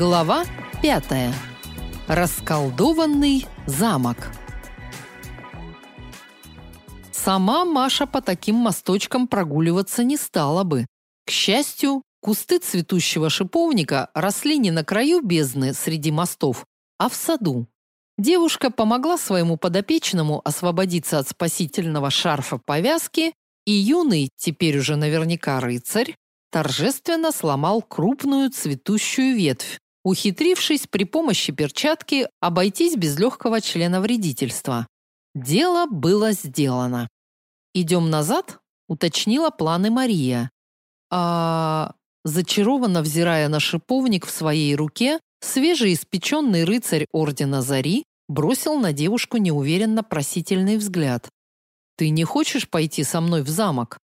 Глава пятая. Расколдованный замок. Сама Маша по таким мосточкам прогуливаться не стала бы. К счастью, кусты цветущего шиповника росли не на краю бездны среди мостов, а в саду. Девушка помогла своему подопечному освободиться от спасительного шарфа повязки, и юный, теперь уже наверняка рыцарь, торжественно сломал крупную цветущую ветвь, ухитрившись при помощи перчатки обойтись без легкого члена вредительства. Дело было сделано. Идем назад, уточнила планы Мария. А зачарованно взирая на шиповник в своей руке, свежеиспеченный рыцарь ордена Зари бросил на девушку неуверенно просительный взгляд. Ты не хочешь пойти со мной в замок?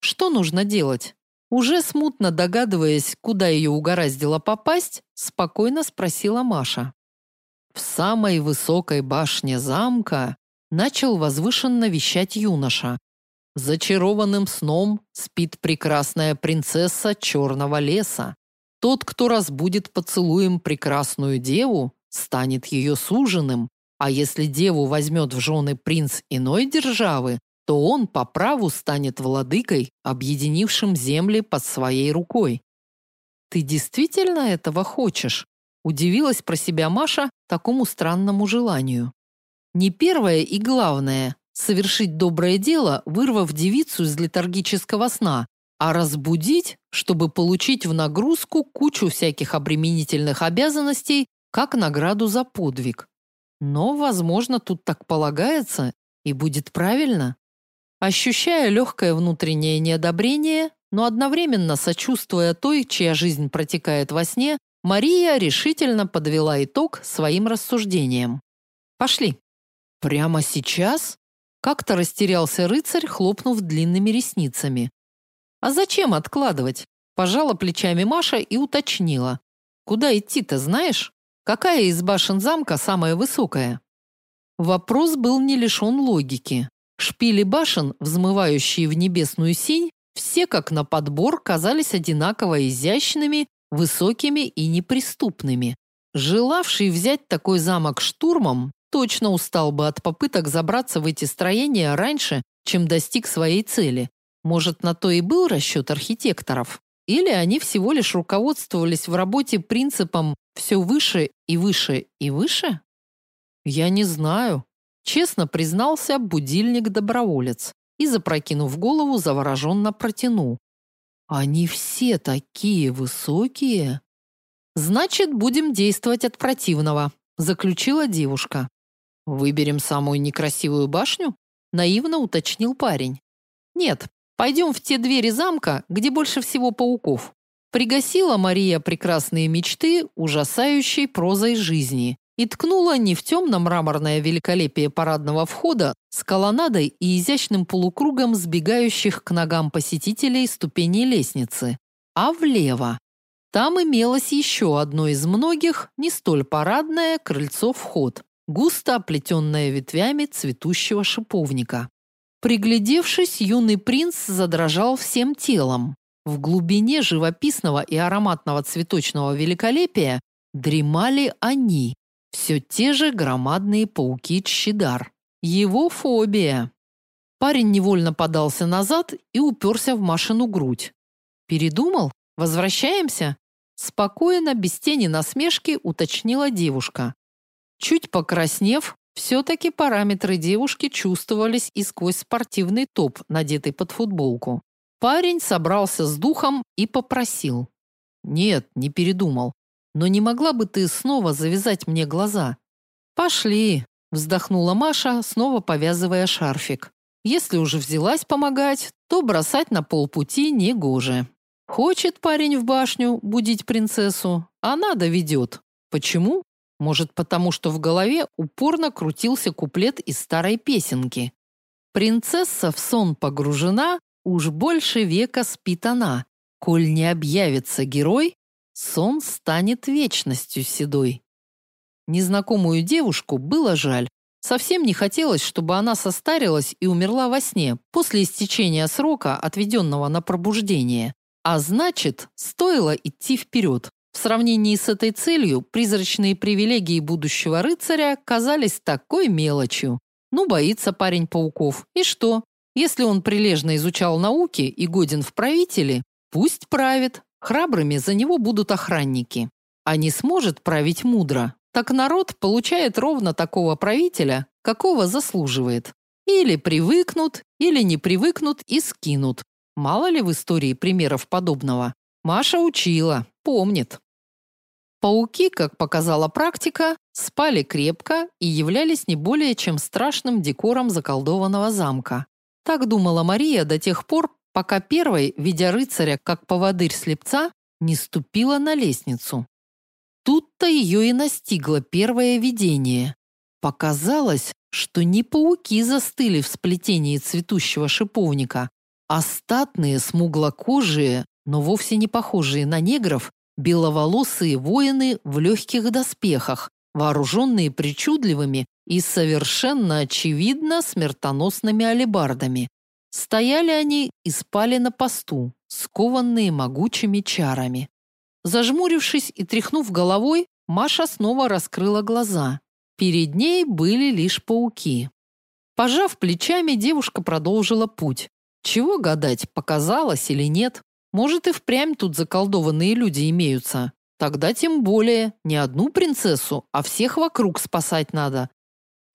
Что нужно делать? Уже смутно догадываясь, куда ее угораздило попасть, спокойно спросила Маша. В самой высокой башне замка начал возвышенно вещать юноша. Зачарованным сном спит прекрасная принцесса черного леса. Тот, кто разбудит поцелуем прекрасную деву, станет ее суженым, а если деву возьмет в жены принц иной державы, то он по праву станет владыкой, объединившим земли под своей рукой. Ты действительно этого хочешь? Удивилась про себя Маша такому странному желанию. Не первое и главное совершить доброе дело, вырвав девицу из летаргического сна, а разбудить, чтобы получить в нагрузку кучу всяких обременительных обязанностей, как награду за подвиг. Но, возможно, тут так полагается и будет правильно. Ощущая легкое внутреннее неодобрение, но одновременно сочувствуя той, чья жизнь протекает во сне, Мария решительно подвела итог своим рассуждениям. Пошли. Прямо сейчас? Как-то растерялся рыцарь, хлопнув длинными ресницами. А зачем откладывать? Пожала плечами Маша и уточнила: "Куда идти-то, знаешь? Какая из башен замка самая высокая?" Вопрос был не лишен логики. Шпили башен, взмывающие в небесную синь, все как на подбор казались одинаково изящными, высокими и неприступными. Желавший взять такой замок штурмом точно устал бы от попыток забраться в эти строения раньше, чем достиг своей цели. Может, на то и был расчет архитекторов? Или они всего лишь руководствовались в работе принципом все выше и выше и выше? Я не знаю, Честно признался будильник-доброволец и, запрокинув голову, завороженно протянул. «Они все такие высокие!» «Значит, будем действовать от противного», – заключила девушка. «Выберем самую некрасивую башню?» – наивно уточнил парень. «Нет, пойдем в те двери замка, где больше всего пауков». Пригасила Мария прекрасные мечты ужасающей прозой жизни и ткнула не в темно-мраморное великолепие парадного входа с колоннадой и изящным полукругом сбегающих к ногам посетителей ступеней лестницы, а влево. Там имелось еще одно из многих, не столь парадное, крыльцо-вход, густо оплетенное ветвями цветущего шиповника. Приглядевшись, юный принц задрожал всем телом. В глубине живописного и ароматного цветочного великолепия дремали они, все те же громадные пауки Чидар. Его фобия. Парень невольно подался назад и уперся в Машину грудь. Передумал? Возвращаемся? Спокойно, без тени насмешки, уточнила девушка. Чуть покраснев, все-таки параметры девушки чувствовались и сквозь спортивный топ, надетый под футболку. Парень собрался с духом и попросил. Нет, не передумал. Но не могла бы ты снова завязать мне глаза? Пошли, вздохнула Маша, снова повязывая шарфик. Если уже взялась помогать, то бросать на полпути не гоже. Хочет парень в башню будить принцессу, а надо ведет. Почему? Может, потому что в голове упорно крутился куплет из старой песенки. Принцесса в сон погружена, уж больше века спит она. Коль не объявится герой, сон станет вечностью седой. Незнакомую девушку было жаль. Совсем не хотелось, чтобы она состарилась и умерла во сне после истечения срока, отведенного на пробуждение. А значит, стоило идти вперед. В сравнении с этой целью призрачные привилегии будущего рыцаря казались такой мелочью. Ну, боится парень пауков. И что? Если он прилежно изучал науки и годен в правители, пусть правит. Храбрыми за него будут охранники. А не сможет править мудро, так народ получает ровно такого правителя, какого заслуживает. Или привыкнут, или не привыкнут и скинут. Мало ли в истории примеров подобного. Маша учила, помнит. Пауки, как показала практика, спали крепко и являлись не более чем страшным декором заколдованного замка. Так думала Мария до тех пор, пока первой, видя рыцаря как поводырь слепца, не ступила на лестницу. Тут-то ее и настигло первое видение. Показалось, что не пауки застыли в сплетении цветущего шиповника, а статные смуглокожие, но вовсе не похожие на негров, беловолосые воины в легких доспехах, вооруженные причудливыми и совершенно очевидно смертоносными алебардами. Стояли они и спали на посту, скованные могучими чарами. Зажмурившись и тряхнув головой, Маша снова раскрыла глаза. Перед ней были лишь пауки. Пожав плечами, девушка продолжила путь. Чего гадать, показалось или нет? Может и впрямь тут заколдованные люди имеются. Тогда тем более не одну принцессу, а всех вокруг спасать надо.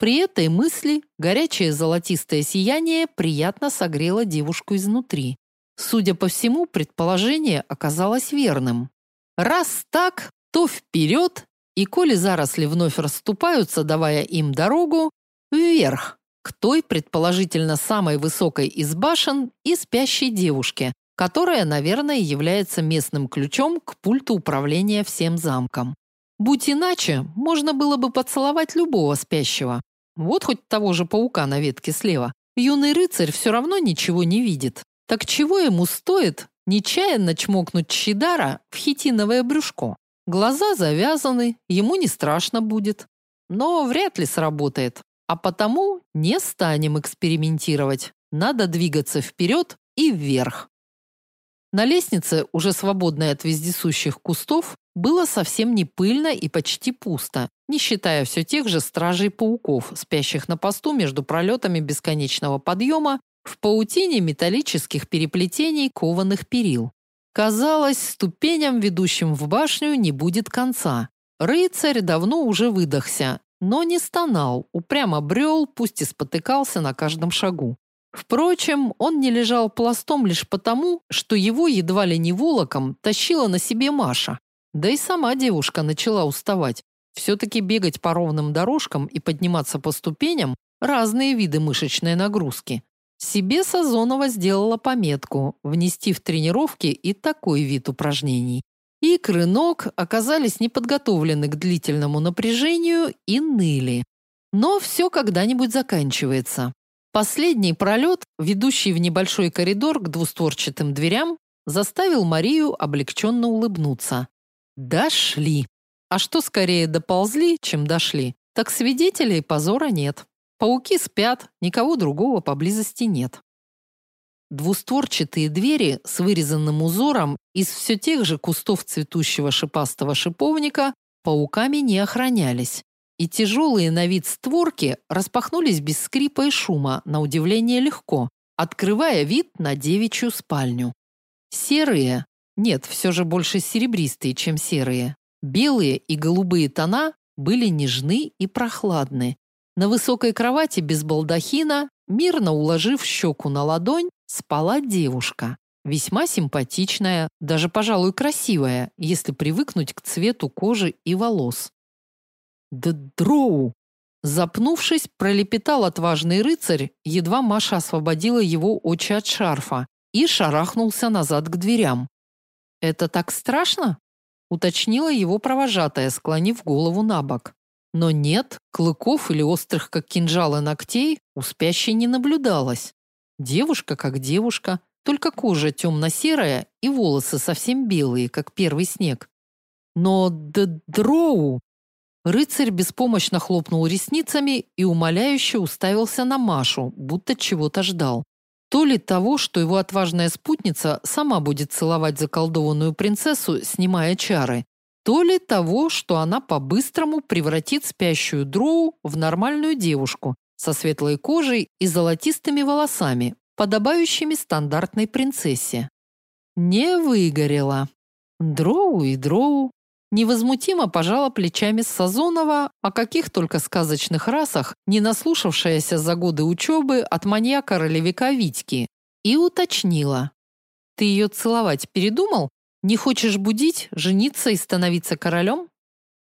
При этой мысли горячее золотистое сияние приятно согрело девушку изнутри. Судя по всему, предположение оказалось верным. Раз так, то вперед, и коли заросли вновь расступаются, давая им дорогу, вверх, к той, предположительно, самой высокой из башен и спящей девушке, которая, наверное, является местным ключом к пульту управления всем замком. Будь иначе, можно было бы поцеловать любого спящего. Вот хоть того же паука на ветке слева. Юный рыцарь все равно ничего не видит. Так чего ему стоит нечаянно чмокнуть Чидара в хитиновое брюшко? Глаза завязаны, ему не страшно будет. Но вряд ли сработает. А потому не станем экспериментировать. Надо двигаться вперед и вверх. На лестнице, уже свободной от вездесущих кустов, было совсем не пыльно и почти пусто, не считая все тех же стражей-пауков, спящих на посту между пролетами бесконечного подъема в паутине металлических переплетений кованых перил. Казалось, ступеням, ведущим в башню, не будет конца. Рыцарь давно уже выдохся, но не стонал, упрямо брел, пусть и спотыкался на каждом шагу. Впрочем, он не лежал пластом лишь потому, что его едва ли не волоком тащила на себе Маша. Да и сама девушка начала уставать. Все-таки бегать по ровным дорожкам и подниматься по ступеням – разные виды мышечной нагрузки. Себе Сазонова сделала пометку внести в тренировки и такой вид упражнений. Икры ног оказались неподготовлены к длительному напряжению и ныли. Но все когда-нибудь заканчивается. Последний пролет, ведущий в небольшой коридор к двустворчатым дверям, заставил Марию облегченно улыбнуться. Дошли. А что скорее доползли, чем дошли, так свидетелей позора нет. Пауки спят, никого другого поблизости нет. Двустворчатые двери с вырезанным узором из все тех же кустов цветущего шипастого шиповника пауками не охранялись, и тяжелые на вид створки распахнулись без скрипа и шума, на удивление легко, открывая вид на девичью спальню. Серые, нет, все же больше серебристые, чем серые, белые и голубые тона были нежны и прохладны. На высокой кровати без балдахина, мирно уложив щеку на ладонь, спала девушка, весьма симпатичная, даже, пожалуй, красивая, если привыкнуть к цвету кожи и волос. Да дроу! Запнувшись, пролепетал отважный рыцарь, едва Маша освободила его очи от шарфа и шарахнулся назад к дверям. «Это так страшно?» – уточнила его провожатая, склонив голову на бок. Но нет, клыков или острых, как кинжалы, ногтей у спящей не наблюдалось. Девушка как девушка, только кожа темно-серая и волосы совсем белые, как первый снег. Но дроу! Рыцарь беспомощно хлопнул ресницами и умоляюще уставился на Машу, будто чего-то ждал. То ли того, что его отважная спутница сама будет целовать заколдованную принцессу, снимая чары, то ли того, что она по-быстрому превратит спящую дроу в нормальную девушку со светлой кожей и золотистыми волосами, подобающими стандартной принцессе. Не выгорела. Дроу и дроу. Невозмутимо пожала плечами Сазонова о каких только сказочных расах, не наслушавшаяся за годы учебы от маньяка-ролевика Витьки, и уточнила. «Ты ее целовать передумал? Не хочешь будить, жениться и становиться королем?»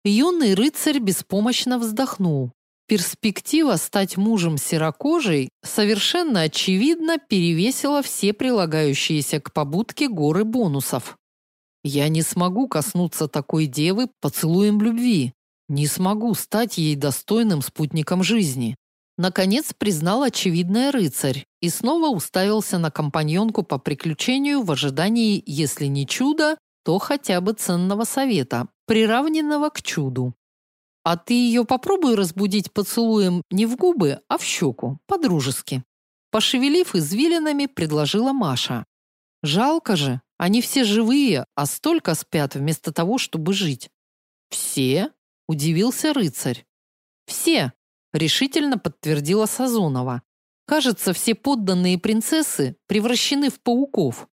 Юный рыцарь беспомощно вздохнул. Перспектива стать мужем серокожей совершенно очевидно перевесила все прилагающиеся к побудке горы бонусов. Я не смогу коснуться такой девы поцелуем любви. Не смогу стать ей достойным спутником жизни. Наконец признал очевидное рыцарь и снова уставился на компаньонку по приключению в ожидании, если не чуда, то хотя бы ценного совета, приравненного к чуду. А ты ее попробуй разбудить поцелуем не в губы, а в щеку, по-дружески. Пошевелив извилинами, предложила Маша. Жалко же, они все живые, а столько спят вместо того, чтобы жить. Все? удивился рыцарь. Все, решительно подтвердила Сазонова. Кажется, все подданные принцессы превращены в пауков.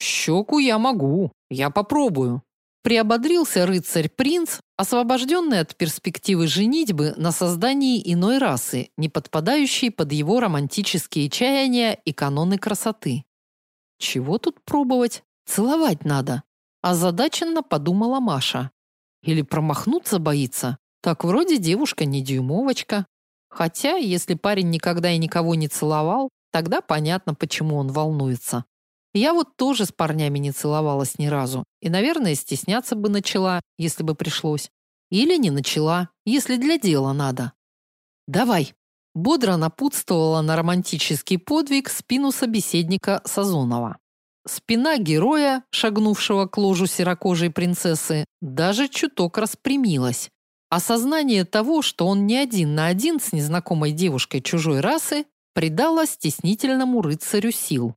Щеку я могу, я попробую. Приободрился рыцарь-принц, освобожденный от перспективы женитьбы на создании иной расы, не подпадающей под его романтические чаяния и каноны красоты. Чего тут пробовать? Целовать надо. Озадаченно подумала Маша. Или промахнуться боится? Так вроде девушка не дюймовочка. Хотя, если парень никогда и никого не целовал, тогда понятно, почему он волнуется. Я вот тоже с парнями не целовалась ни разу. И, наверное, стесняться бы начала, если бы пришлось. Или не начала, если для дела надо. Давай. Бодро напутствовала на романтический подвиг спину собеседника Сазонова. Спина героя, шагнувшего к ложу серокожей принцессы, даже чуток распрямилась. Осознание того, что он не один на один с незнакомой девушкой чужой расы, придало стеснительному рыцарю сил.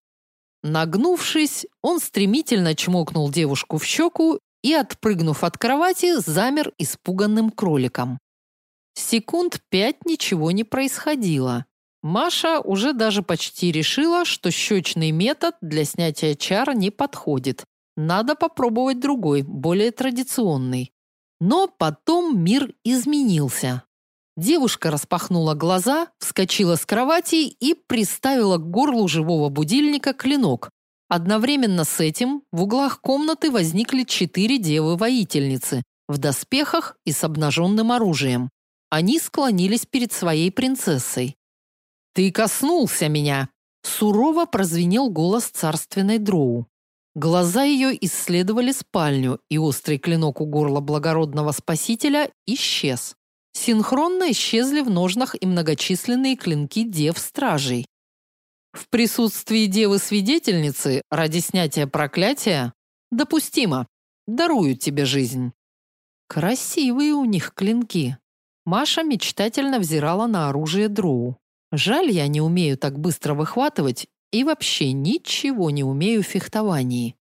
Нагнувшись, он стремительно чмокнул девушку в щеку и, отпрыгнув от кровати, замер испуганным кроликом. Секунд пять ничего не происходило. Маша уже даже почти решила, что щечный метод для снятия чар не подходит. Надо попробовать другой, более традиционный. Но потом мир изменился. Девушка распахнула глаза, вскочила с кровати и приставила к горлу живого будильника клинок. Одновременно с этим в углах комнаты возникли четыре девы-воительницы в доспехах и с обнаженным оружием. Они склонились перед своей принцессой. «Ты коснулся меня!» Сурово прозвенел голос царственной дроу. Глаза ее исследовали спальню, и острый клинок у горла благородного спасителя исчез. Синхронно исчезли в ножнах и многочисленные клинки дев-стражей. В присутствии девы-свидетельницы ради снятия проклятия допустимо. Дарую тебе жизнь. Красивые у них клинки. Маша мечтательно взирала на оружие дроу. Жаль, я не умею так быстро выхватывать и вообще ничего не умею в фехтовании.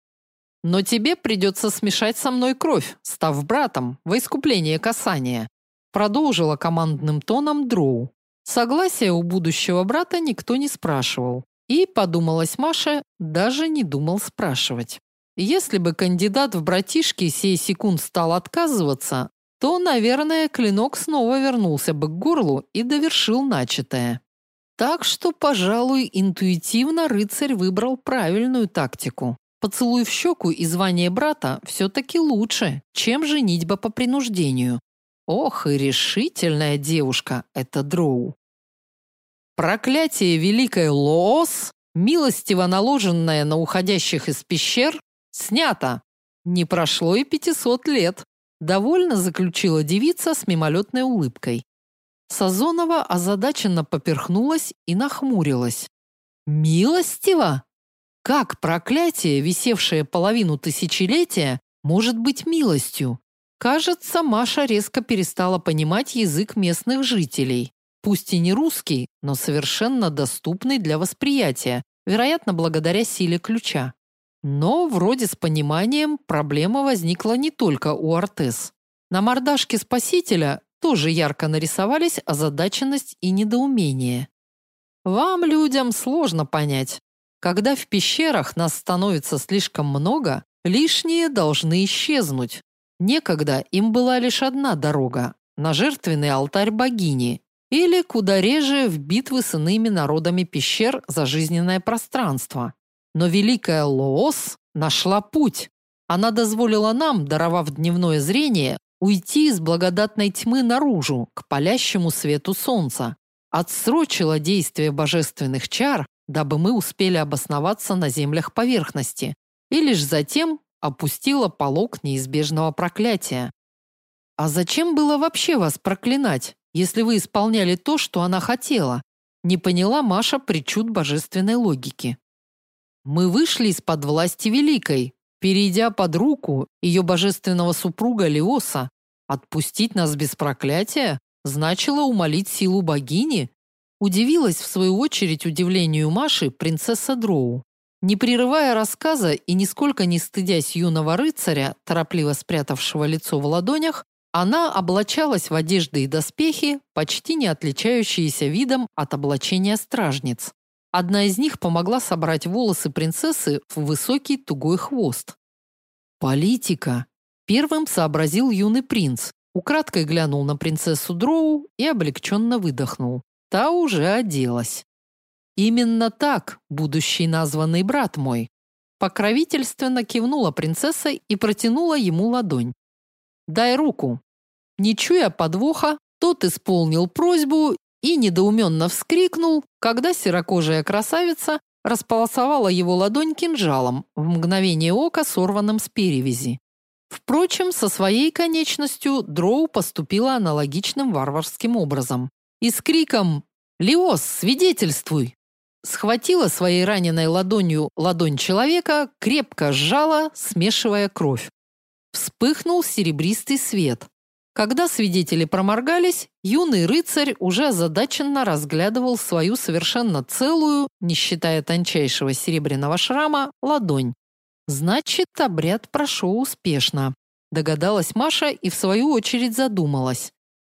Но тебе придется смешать со мной кровь, став братом во искупление касания продолжила командным тоном Дроу. Согласия у будущего брата никто не спрашивал. И, подумалась Маша, даже не думал спрашивать. Если бы кандидат в братишки сей секунд стал отказываться, то, наверное, клинок снова вернулся бы к горлу и довершил начатое. Так что, пожалуй, интуитивно рыцарь выбрал правильную тактику. Поцелуй в щеку и звание брата все-таки лучше, чем женитьба по принуждению. Ох, и решительная девушка эта Дроу. Проклятие великой Лоос, милостиво наложенное на уходящих из пещер, снято. Не прошло и пятисот лет. Довольно заключила девица с мимолетной улыбкой. Сазонова озадаченно поперхнулась и нахмурилась. Милостиво? Как проклятие, висевшее половину тысячелетия, может быть милостью? Кажется, Маша резко перестала понимать язык местных жителей. Пусть и не русский, но совершенно доступный для восприятия, вероятно, благодаря силе ключа. Но вроде с пониманием проблема возникла не только у Артес. На мордашке спасителя тоже ярко нарисовались озадаченность и недоумение. Вам, людям, сложно понять. Когда в пещерах нас становится слишком много, лишние должны исчезнуть. Некогда им была лишь одна дорога на жертвенный алтарь богини или куда реже в битвы с иными народами пещер за жизненное пространство. Но великая Лоос нашла путь. Она дозволила нам, даровав дневное зрение, уйти из благодатной тьмы наружу, к палящему свету солнца. Отсрочила действие божественных чар, дабы мы успели обосноваться на землях поверхности, и лишь затем опустила полог неизбежного проклятия. А зачем было вообще вас проклинать, если вы исполняли то, что она хотела? Не поняла Маша причуд божественной логики. Мы вышли из-под власти великой, перейдя под руку ее божественного супруга Леоса. Отпустить нас без проклятия значило умолить силу богини. Удивилась в свою очередь удивлению Маши принцесса Дроу. Не прерывая рассказа и нисколько не стыдясь юного рыцаря, торопливо спрятавшего лицо в ладонях, она облачалась в одежды и доспехи, почти не отличающиеся видом от облачения стражниц. Одна из них помогла собрать волосы принцессы в высокий тугой хвост. Политика. Первым сообразил юный принц. Украдкой глянул на принцессу Дроу и облегченно выдохнул. Та уже оделась. Именно так, будущий названный брат мой. Покровительственно кивнула принцесса и протянула ему ладонь. Дай руку. Не чуя подвоха, тот исполнил просьбу и недоуменно вскрикнул, когда серокожая красавица располосовала его ладонь кинжалом, в мгновение ока сорванным с перевязи. Впрочем, со своей конечностью Дроу поступила аналогичным варварским образом. И с криком «Леос, свидетельствуй!» схватила своей раненой ладонью ладонь человека, крепко сжала, смешивая кровь. Вспыхнул серебристый свет. Когда свидетели проморгались, юный рыцарь уже озадаченно разглядывал свою совершенно целую, не считая тончайшего серебряного шрама, ладонь. Значит, обряд прошел успешно, догадалась Маша и в свою очередь задумалась.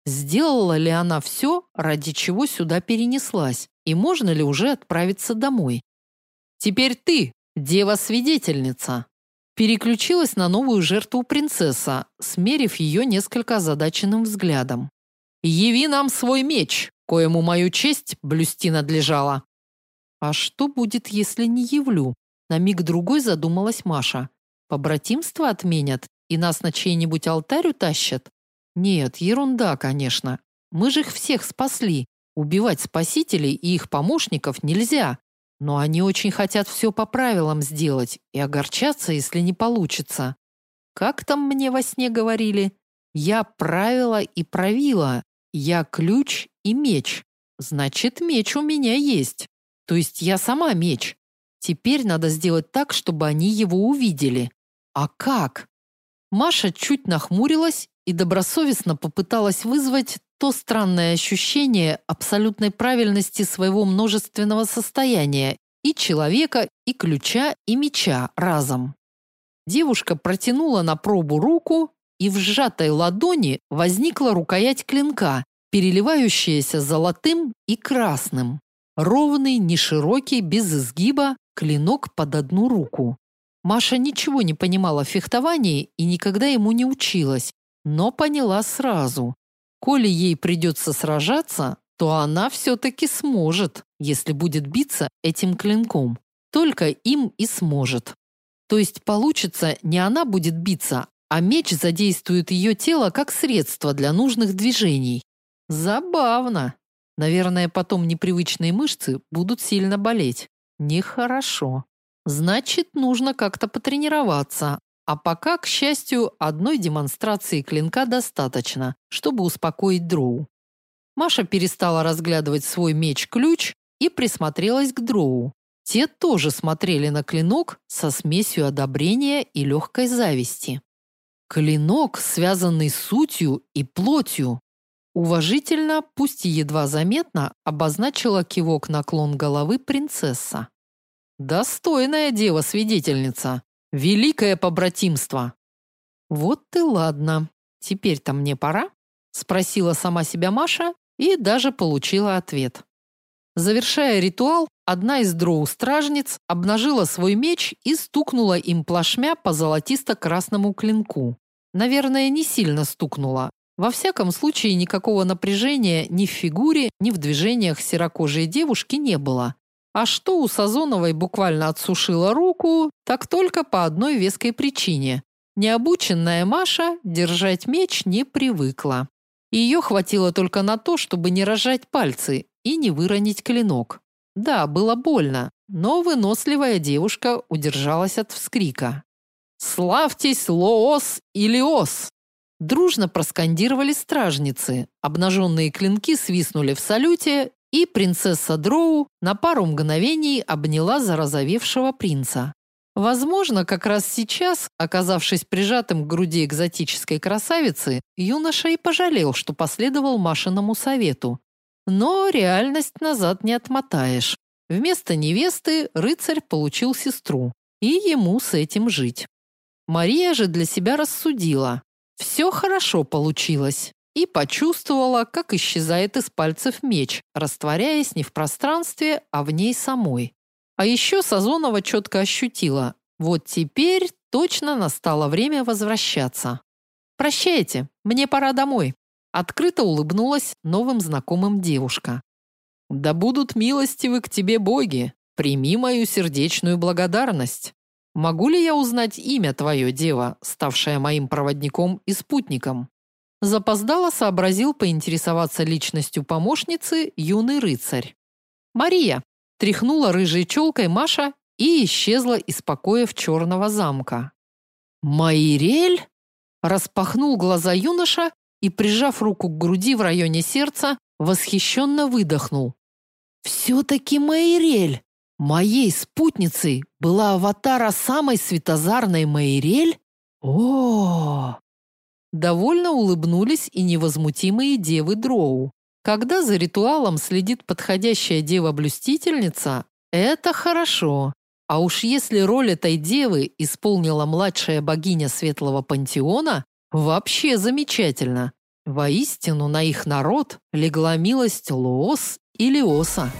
Сделала ли она все, ради чего сюда перенеслась, и можно ли уже отправиться домой? Теперь ты, дева-свидетельница, Переключилась на новую жертву принцесса, смерив ее несколько озадаченным взглядом. «Яви нам свой меч, коему мою честь блюсти надлежало». «А что будет, если не явлю?» На миг другой задумалась Маша. «Побратимство отменят и нас на чей-нибудь алтарь утащат?» «Нет, ерунда, конечно. Мы же их всех спасли. Убивать спасителей и их помощников нельзя. Но они очень хотят все по правилам сделать и огорчаться, если не получится. Как там мне во сне говорили? Я правила и правила. Я ключ и меч. Значит, меч у меня есть. То есть я сама меч. Теперь надо сделать так, чтобы они его увидели. А как? Маша чуть нахмурилась и добросовестно попыталась вызвать то странное ощущение абсолютной правильности своего множественного состояния и человека, и ключа, и меча разом. Девушка протянула на пробу руку, и в сжатой ладони возникла рукоять клинка, переливающаяся золотым и красным. Ровный, неширокий, без изгиба, клинок под одну руку. Маша ничего не понимала в фехтовании и никогда ему не училась, но поняла сразу. Коли ей придется сражаться, то она все-таки сможет, если будет биться этим клинком. Только им и сможет. То есть получится, не она будет биться, а меч задействует ее тело как средство для нужных движений. Забавно. Наверное, потом непривычные мышцы будут сильно болеть. Нехорошо. Значит, нужно как-то потренироваться, а пока, к счастью, одной демонстрации клинка достаточно, чтобы успокоить Дроу. Маша перестала разглядывать свой меч-ключ и присмотрелась к Дроу. Те тоже смотрели на клинок со смесью одобрения и легкой зависти. Клинок, связанный сутью и плотью. Уважительно, пусть и едва заметно, обозначила кивок наклон головы принцесса. Достойная дева-свидетельница. Великое побратимство. Вот ты ладно. Теперь-то мне пора, спросила сама себя Маша и даже получила ответ. Завершая ритуал, одна из дроу-стражниц обнажила свой меч и стукнула им плашмя по золотисто-красному клинку. Наверное, не сильно стукнула. Во всяком случае, никакого напряжения ни в фигуре, ни в движениях серокожей девушки не было. А что у Сазоновой буквально отсушила руку, так только по одной веской причине. Необученная Маша держать меч не привыкла. Ее хватило только на то, чтобы не разжать пальцы и не выронить клинок. Да, было больно, но выносливая девушка удержалась от вскрика. «Славьтесь, Лоос и Лиос!» Дружно проскандировали стражницы, обнаженные клинки свистнули в салюте, и принцесса Дроу на пару мгновений обняла зарозовевшего принца. Возможно, как раз сейчас, оказавшись прижатым к груди экзотической красавицы, юноша и пожалел, что последовал Машиному совету. Но реальность назад не отмотаешь. Вместо невесты рыцарь получил сестру, и ему с этим жить. Мария же для себя рассудила. Все хорошо получилось и почувствовала, как исчезает из пальцев меч, растворяясь не в пространстве, а в ней самой. А еще Сазонова четко ощутила: вот теперь точно настало время возвращаться. Прощайте, мне пора домой. Открыто улыбнулась новым знакомым девушка. Да будут милостивы к тебе боги. Прими мою сердечную благодарность. Могу ли я узнать имя твое, дева, ставшая моим проводником и спутником? Запоздало сообразил поинтересоваться личностью помощницы юный рыцарь. Мария тряхнула рыжей челкой Маша и исчезла из покоев черного замка. Майрель распахнул глаза юноша и прижав руку к груди в районе сердца, восхищенно выдохнул. все таки Майрель Моей спутницей была аватара самой светозарной Майрель? О! Довольно улыбнулись и невозмутимые девы Дроу. Когда за ритуалом следит подходящая дева-блюстительница, это хорошо. А уж если роль этой девы исполнила младшая богиня Светлого пантеона, вообще замечательно. Воистину на их народ легла милость Лоос и Лиоса.